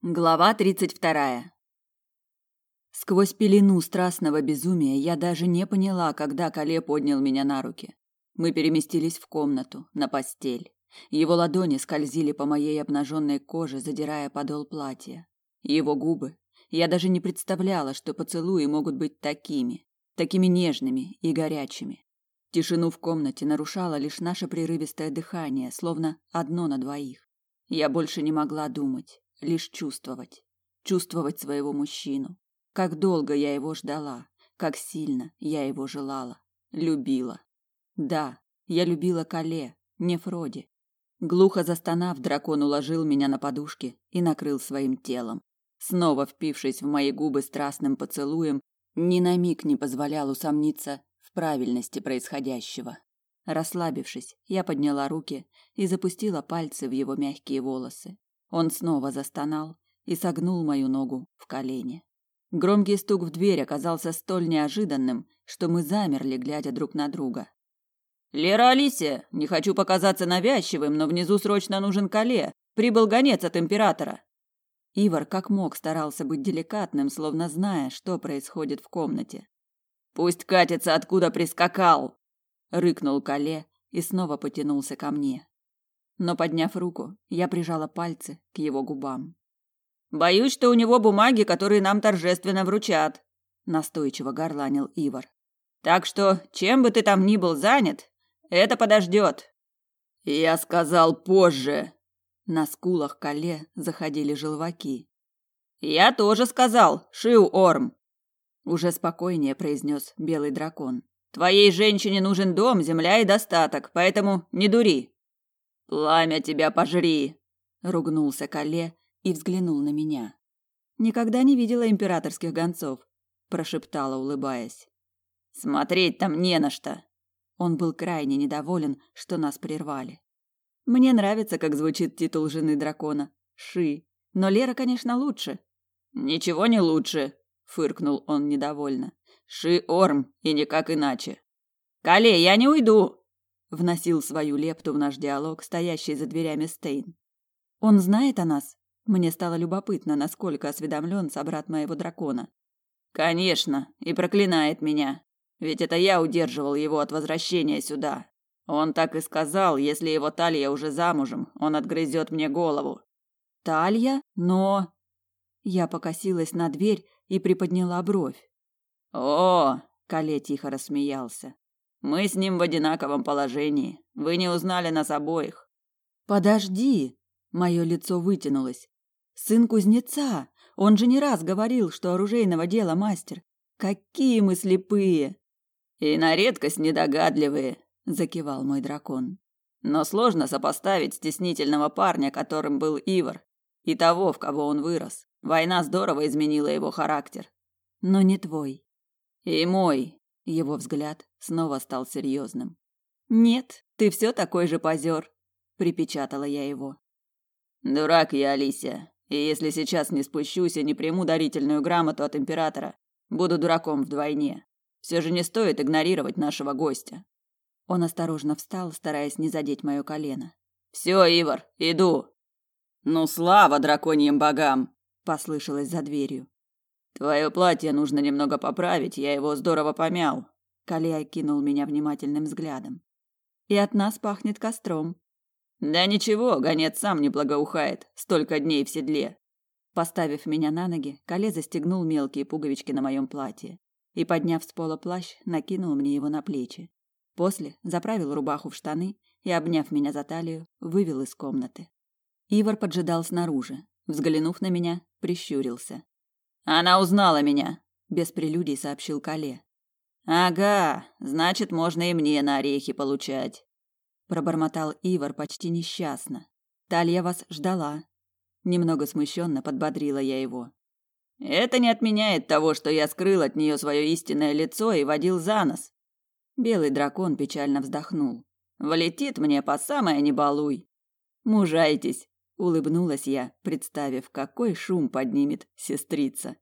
Глава тридцать вторая. Сквозь пелену страстного безумия я даже не поняла, когда Кале поднял меня на руки. Мы переместились в комнату, на постель. Его ладони скользили по моей обнаженной коже, задирая подол платья. Его губы. Я даже не представляла, что поцелуи могут быть такими, такими нежными и горячими. Тишину в комнате нарушало лишь наше прерывистое дыхание, словно одно на двоих. Я больше не могла думать лишь чувствовать, чувствовать своего мужчину. Как долго я его ждала, как сильно я его желала, любила. Да, я любила Кале, не Фроди. Глухо застонав, дракон уложил меня на подушки и накрыл своим телом. Снова впившись в мои губы страстным поцелуем, ни на миг не позволял усомниться в правильности происходящего. Расслабившись, я подняла руки и запустила пальцы в его мягкие волосы. Он снова застонал и согнул мою ногу в колени. Громкий стук в дверь оказался столь неожиданным, что мы замерли, глядя друг на друга. «Лера Алисия, не хочу показаться навязчивым, но внизу срочно нужен Кале. Прибыл гонец от императора». Ивар как мог старался быть деликатным, словно зная, что происходит в комнате. «Пусть катится, откуда прискакал!» — рыкнул Кале и снова потянулся ко мне но подняв руку, я прижала пальцы к его губам. Боюсь, что у него бумаги, которые нам торжественно вручат, настойчиво горланил Ивар. Так что, чем бы ты там ни был занят, это подождет. Я сказал позже. На скулах Кале заходили желваки. Я тоже сказал, Шиу Орм. Уже спокойнее произнес белый дракон. Твоей женщине нужен дом, земля и достаток, поэтому не дури. Пламя тебя пожри, ругнулся Кале и взглянул на меня. Никогда не видела императорских гонцов, прошептала, улыбаясь. Смотреть там не на что. Он был крайне недоволен, что нас прервали. Мне нравится, как звучит титул жены дракона Ши, но Лера, конечно, лучше. Ничего не лучше, фыркнул он недовольно. Ши Орм и никак иначе. Кале, я не уйду, вносил свою лепту в наш диалог, стоящий за дверями Стейн. Он знает о нас? Мне стало любопытно, насколько осведомлен собрат моего дракона. Конечно, и проклинает меня. Ведь это я удерживал его от возвращения сюда. Он так и сказал, если его Талья уже замужем, он отгрызет мне голову. Талья? Но... Я покосилась на дверь и приподняла бровь. О, Кале тихо рассмеялся. Мы с ним в одинаковом положении. Вы не узнали нас обоих. Подожди, мое лицо вытянулось. Сын кузнеца. Он же не раз говорил, что оружейного дела мастер. Какие мы слепые. И на редкость недогадливые, закивал мой дракон. Но сложно сопоставить стеснительного парня, которым был Ивар, и того, в кого он вырос. Война здорово изменила его характер. Но не твой. И мой, его взгляд снова стал серьезным. Нет, ты все такой же позер, припечатала я его. Дурак я, Алисия. И если сейчас не спущусь и не приму дарительную грамоту от императора, буду дураком вдвойне. Все же не стоит игнорировать нашего гостя. Он осторожно встал, стараясь не задеть мое колено. Все, Ивар, иду. Ну слава драконьим богам, послышалось за дверью. Твое платье нужно немного поправить, я его здорово помял. Калия кинул меня внимательным взглядом. И от нас пахнет костром. Да ничего, гонец сам не благоухает, столько дней в седле. Поставив меня на ноги, Кале застегнул мелкие пуговички на моем платье и, подняв с пола плащ, накинул мне его на плечи. После заправил рубаху в штаны и, обняв меня за талию, вывел из комнаты. Ивар поджидал снаружи. Взглянув на меня, прищурился. Она узнала меня, без прелюдий сообщил Кале. Ага, значит, можно и мне на орехи получать, пробормотал Ивар почти несчастно. Талья вас ждала. Немного смущенно подбодрила я его. Это не отменяет того, что я скрыл от нее свое истинное лицо и водил за нос. Белый дракон печально вздохнул. Влетит мне по самое не балуй. Мужайтесь, улыбнулась я, представив, какой шум поднимет сестрица.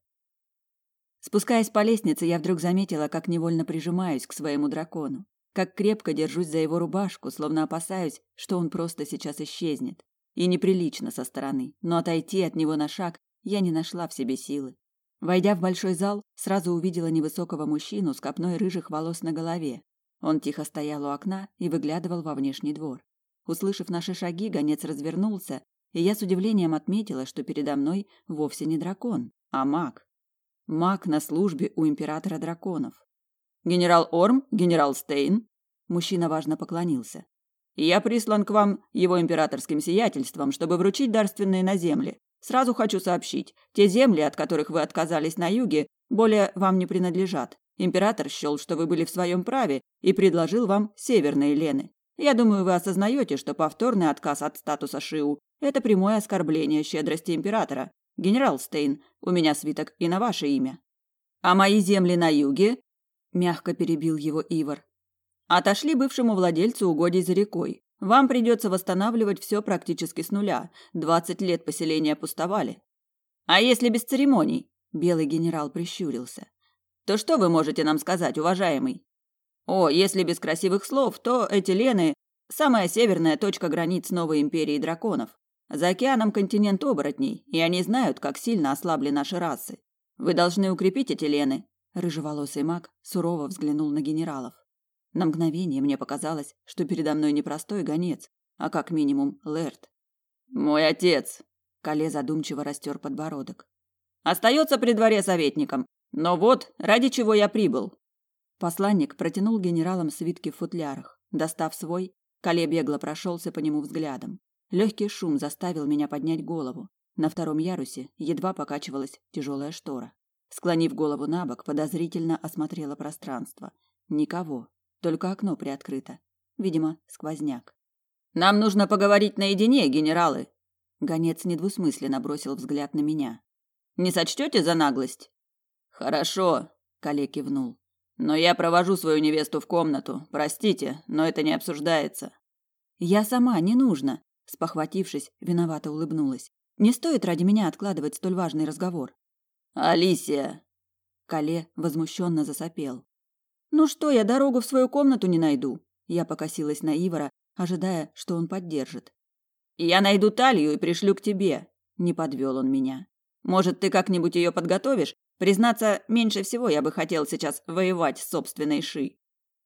Спускаясь по лестнице, я вдруг заметила, как невольно прижимаюсь к своему дракону, как крепко держусь за его рубашку, словно опасаюсь, что он просто сейчас исчезнет. И неприлично со стороны, но отойти от него на шаг я не нашла в себе силы. Войдя в большой зал, сразу увидела невысокого мужчину с копной рыжих волос на голове. Он тихо стоял у окна и выглядывал во внешний двор. Услышав наши шаги, гонец развернулся, и я с удивлением отметила, что передо мной вовсе не дракон, а маг. Маг на службе у императора драконов. Генерал Орм, генерал Стейн, мужчина важно поклонился. Я прислан к вам его императорским сиятельством, чтобы вручить дарственные на земли. Сразу хочу сообщить, те земли, от которых вы отказались на юге, более вам не принадлежат. Император счел, что вы были в своем праве и предложил вам северные Лены. Я думаю, вы осознаете, что повторный отказ от статуса Шиу – это прямое оскорбление щедрости императора. Генерал Стейн, у меня свиток и на ваше имя. А мои земли на юге, мягко перебил его Ивар, отошли бывшему владельцу угодий за рекой. Вам придется восстанавливать все практически с нуля. Двадцать лет поселения пустовали. А если без церемоний? Белый генерал прищурился. То что вы можете нам сказать, уважаемый? О, если без красивых слов, то эти Лены – самая северная точка границ новой империи драконов. За океаном континент оборотней, и они знают, как сильно ослабли наши расы. Вы должны укрепить эти Лены. Рыжеволосый маг сурово взглянул на генералов. На мгновение мне показалось, что передо мной не простой гонец, а как минимум Лэрд. Мой отец. Кале задумчиво растер подбородок. Остается при дворе советником. Но вот ради чего я прибыл. Посланник протянул генералам свитки в футлярах. Достав свой, Кале бегло прошелся по нему взглядом. Легкий шум заставил меня поднять голову. На втором ярусе едва покачивалась тяжелая штора. Склонив голову на бок, подозрительно осмотрела пространство. Никого, только окно приоткрыто. Видимо, сквозняк. «Нам нужно поговорить наедине, генералы!» Гонец недвусмысленно бросил взгляд на меня. «Не сочтете за наглость?» «Хорошо», — Кале кивнул. «Но я провожу свою невесту в комнату. Простите, но это не обсуждается». «Я сама, не нужно», — спохватившись, виновато улыбнулась. «Не стоит ради меня откладывать столь важный разговор». «Алисия!» Кале возмущенно засопел. Ну что, я дорогу в свою комнату не найду. Я покосилась на Ивара, ожидая, что он поддержит. Я найду талию и пришлю к тебе. Не подвел он меня. Может, ты как-нибудь ее подготовишь? Признаться, меньше всего я бы хотел сейчас воевать с собственной Ши.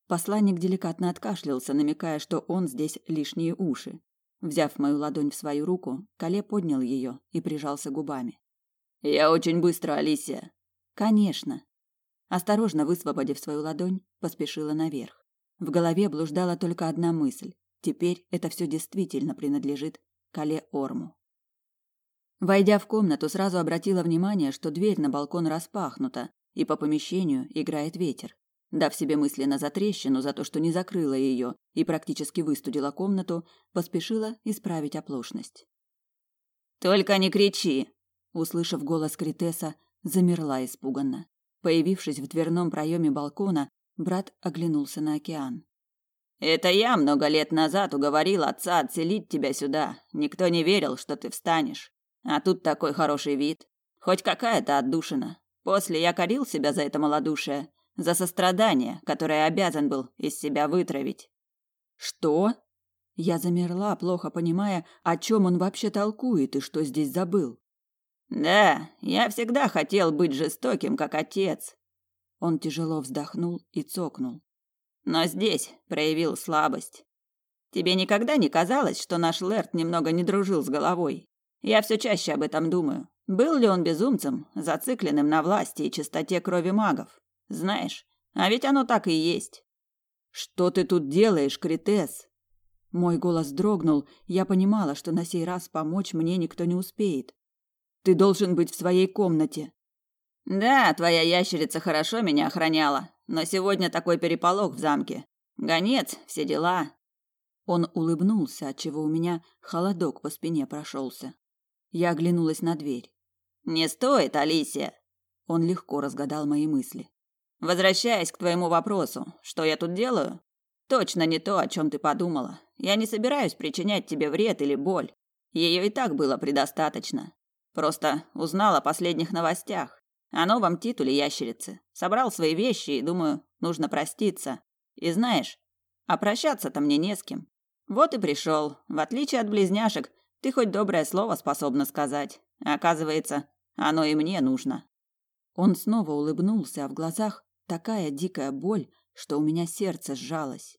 Посланник деликатно откашлялся, намекая, что он здесь лишние уши. Взяв мою ладонь в свою руку, Кале поднял ее и прижался губами. Я очень быстро, Алисия. Конечно. Осторожно высвободив свою ладонь, поспешила наверх. В голове блуждала только одна мысль. Теперь это все действительно принадлежит Кале Орму. Войдя в комнату, сразу обратила внимание, что дверь на балкон распахнута, и по помещению играет ветер. Дав себе мысленно затрещину за то, что не закрыла ее и практически выстудила комнату, поспешила исправить оплошность. «Только не кричи!» Услышав голос Критеса, замерла испуганно. Появившись в дверном проеме балкона, брат оглянулся на океан. Это я много лет назад уговорил отца отселить тебя сюда. Никто не верил, что ты встанешь. А тут такой хороший вид, хоть какая-то отдушина. После я корил себя за это малодушие, за сострадание, которое обязан был из себя вытравить. Что? Я замерла, плохо понимая, о чем он вообще толкует и что здесь забыл. Да, я всегда хотел быть жестоким, как отец. Он тяжело вздохнул и цокнул. Но здесь проявил слабость. Тебе никогда не казалось, что наш Лэрд немного не дружил с головой? Я все чаще об этом думаю. Был ли он безумцем, зацикленным на власти и чистоте крови магов? Знаешь, а ведь оно так и есть. Что ты тут делаешь, Критес? Мой голос дрогнул, я понимала, что на сей раз помочь мне никто не успеет. Ты должен быть в своей комнате. Да, твоя ящерица хорошо меня охраняла, но сегодня такой переполох в замке. Гонец, все дела. Он улыбнулся, отчего у меня холодок по спине прошелся. Я оглянулась на дверь. Не стоит, Алисия. Он легко разгадал мои мысли. Возвращаясь к твоему вопросу, что я тут делаю? Точно не то, о чем ты подумала. Я не собираюсь причинять тебе вред или боль. Ее и так было предостаточно. Просто узнал о последних новостях. О новом титуле ящерицы. Собрал свои вещи и думаю, нужно проститься. И знаешь, а прощаться-то мне не с кем. Вот и пришел. В отличие от близняшек, ты хоть доброе слово способна сказать. оказывается, Оно и мне нужно. Он снова улыбнулся, а в глазах такая дикая боль, что у меня сердце сжалось.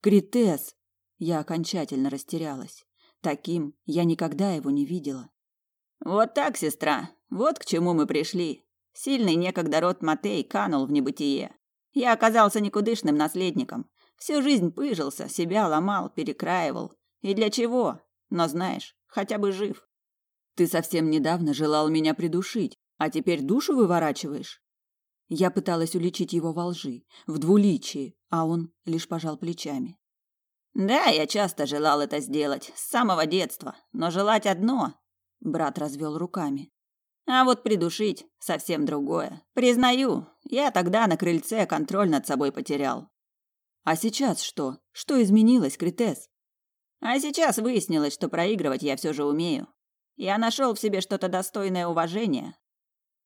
Критес! Я окончательно растерялась. Таким я никогда его не видела. Вот так, сестра. Вот к чему мы пришли. Сильный некогда род Матей канул в небытие. Я оказался никудышным наследником. Всю жизнь пыжился, себя ломал, перекраивал. И для чего? Но знаешь, хотя бы жив. Ты совсем недавно желал меня придушить, а теперь душу выворачиваешь? Я пыталась уличить его во лжи, в двуличии, а он лишь пожал плечами. Да, я часто желал это сделать, с самого детства, но желать одно, брат развел руками. А вот придушить совсем другое. Признаю, я тогда на крыльце контроль над собой потерял. А сейчас что? Что изменилось, Критес? А сейчас выяснилось, что проигрывать я все же умею. Я нашел в себе что-то достойное уважения.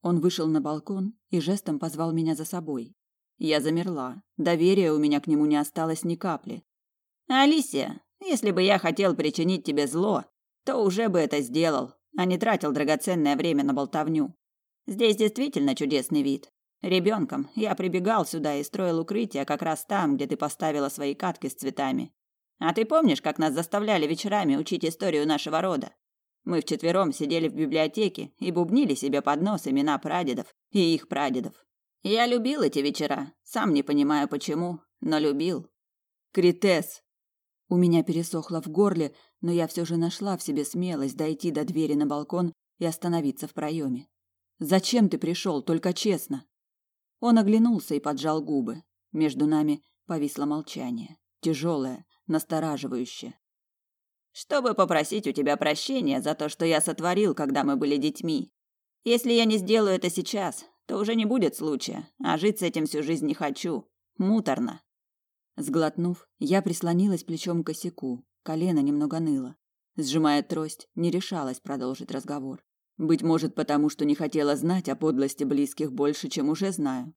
Он вышел на балкон и жестом позвал меня за собой. Я замерла. Доверия у меня к нему не осталось ни капли. Алисия, если бы я хотел причинить тебе зло, то уже бы это сделал, а не тратил драгоценное время на болтовню. Здесь действительно чудесный вид. Ребенком я прибегал сюда и строил укрытие как раз там, где ты поставила свои катки с цветами. А ты помнишь, как нас заставляли вечерами учить историю нашего рода? Мы вчетвером сидели в библиотеке и бубнили себе под нос имена прадедов и их прадедов. Я любил эти вечера, сам не понимаю почему, но любил. Критес. У меня пересохло в горле, но я все же нашла в себе смелость дойти до двери на балкон и остановиться в проеме. Зачем ты пришел, только честно? Он оглянулся и поджал губы. Между нами повисло молчание, тяжелое, настораживающее. Чтобы попросить у тебя прощения за то, что я сотворил, когда мы были детьми. Если я не сделаю это сейчас, то уже не будет случая, а жить с этим всю жизнь не хочу. Муторно. Сглотнув, я прислонилась плечом к косяку, колено немного ныло. Сжимая трость, не решалась продолжить разговор. Быть может, потому что не хотела знать о подлости близких больше, чем уже знаю.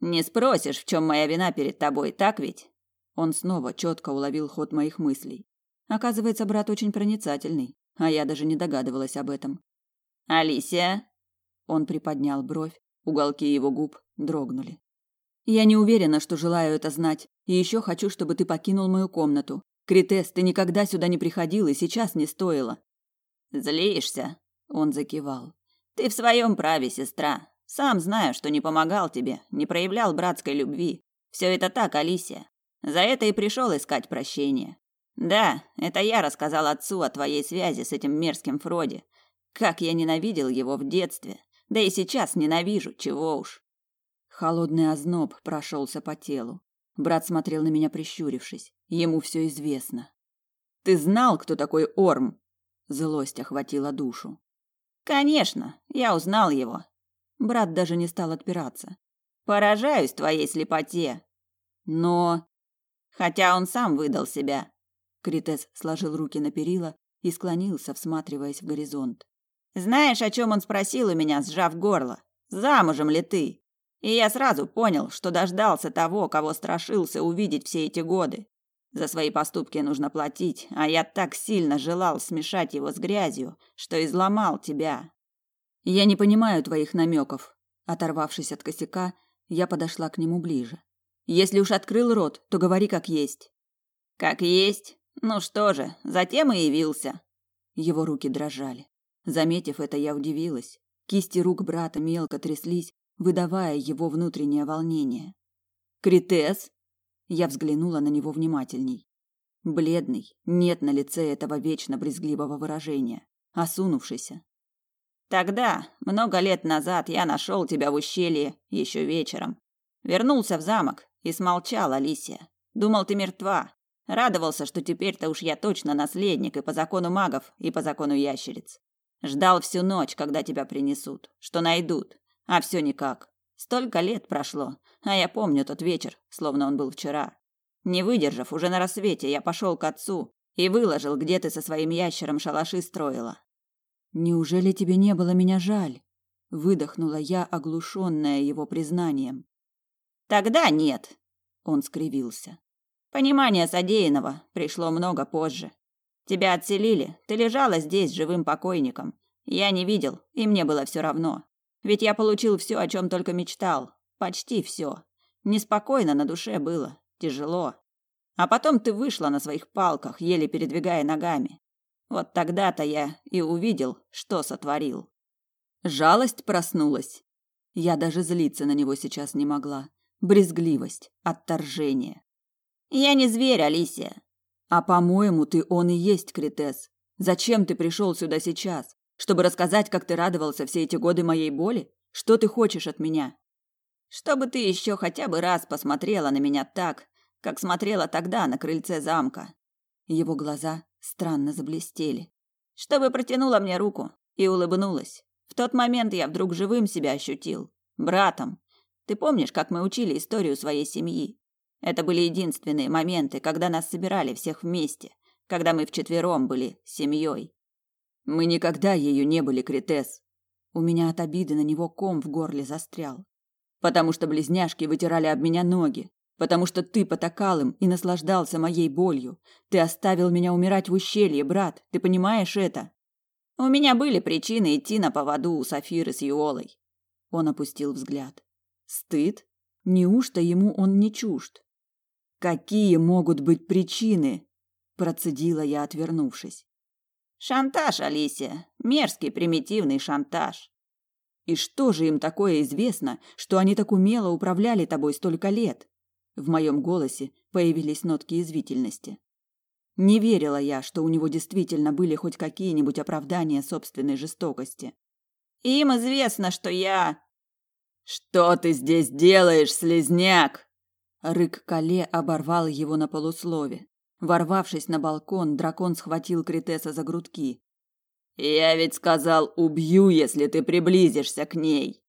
Не спросишь, в чем моя вина перед тобой, так ведь? Он снова четко уловил ход моих мыслей. Оказывается, брат очень проницательный, а я даже не догадывалась об этом. Алисия, он приподнял бровь, уголки его губ дрогнули. Я не уверена, что желаю это знать, и еще хочу, чтобы ты покинул мою комнату. Критес, ты никогда сюда не приходил и сейчас не стоило. Злишься? Он закивал. Ты в своем праве, сестра. Сам знаю, что не помогал тебе, не проявлял братской любви. Все это так, Алисия. За это и пришел искать прощения. Да, это я рассказал отцу о твоей связи с этим мерзким Фроди. Как я ненавидел его в детстве. Да и сейчас ненавижу, чего уж. Холодный озноб прошелся по телу. Брат смотрел на меня прищурившись. Ему все известно. Ты знал, кто такой Орм? Злость охватила душу. Конечно, я узнал его. Брат даже не стал отпираться. Поражаюсь твоей слепоте. Но хотя он сам выдал себя. Критес сложил руки на перила и склонился, всматриваясь в горизонт. Знаешь, о чем он спросил у меня, сжав горло? Замужем ли ты? И я сразу понял, что дождался того, кого страшился увидеть все эти годы. За свои поступки нужно платить, а я так сильно желал смешать его с грязью, что изломал тебя. Я не понимаю твоих намеков. Оторвавшись от косяка, я подошла к нему ближе. Если уж открыл рот, то говори как есть. Как есть? Ну что же, затем и явился. Его руки дрожали. Заметив это, я удивилась. Кисти рук брата мелко тряслись, выдавая его внутреннее волнение. Критес я взглянула на него внимательней. Бледный, нет на лице этого вечно брезгливого выражения, осунувшийся. Тогда, много лет назад, я нашел тебя в ущелье еще вечером. Вернулся в замок и смолчал, Алисия. Думал, ты мертва. Радовался, что теперь-то уж я точно наследник и по закону магов, и по закону ящериц. Ждал всю ночь, когда тебя принесут, что найдут, а все никак. Столько лет прошло, а я помню тот вечер, словно он был вчера. Не выдержав, уже на рассвете я пошел к отцу и выложил, где ты со своим ящером шалаши строила. Неужели тебе не было меня жаль? Выдохнула я, оглушенная его признанием. Тогда нет, он скривился. Понимание содеянного пришло много позже. Тебя отселили, ты лежала здесь живым покойником. Я не видел, и мне было все равно. Ведь я получил все, о чем только мечтал. Почти все. Неспокойно на душе было, тяжело. А потом ты вышла на своих палках, еле передвигая ногами. Вот тогда-то я и увидел, что сотворил. Жалость проснулась. Я даже злиться на него сейчас не могла. Брезгливость, отторжение. Я не зверь, Алисия. А по-моему, ты он и есть, Критес. Зачем ты пришел сюда сейчас? Чтобы рассказать, как ты радовался все эти годы моей боли? Что ты хочешь от меня? Чтобы ты еще хотя бы раз посмотрела на меня так, как смотрела тогда на крыльце замка. Его глаза странно заблестели. Чтобы протянула мне руку и улыбнулась. В тот момент я вдруг живым себя ощутил. Братом. Ты помнишь, как мы учили историю своей семьи? Это были единственные моменты, когда нас собирали всех вместе, когда мы вчетвером были семьей. Мы никогда ею не были, Критес. У меня от обиды на него ком в горле застрял. Потому что близняшки вытирали об меня ноги, потому что ты потакал им и наслаждался моей болью. Ты оставил меня умирать в ущелье, брат. Ты понимаешь это? У меня были причины идти на поводу у Сафиры с Юолой. Он опустил взгляд. Стыд? Неужто ему он не чужд? Какие могут быть причины? процедила я, отвернувшись. Шантаж, Алисия, мерзкий примитивный шантаж. И что же им такое известно, что они так умело управляли тобой столько лет? В моем голосе появились нотки извитительности. Не верила я, что у него действительно были хоть какие-нибудь оправдания собственной жестокости. Им известно, что я Что ты здесь делаешь, слезняк? Рык Кале оборвал его на полуслове. Ворвавшись на балкон, дракон схватил Критеса за грудки. Я ведь сказал, убью, если ты приблизишься к ней.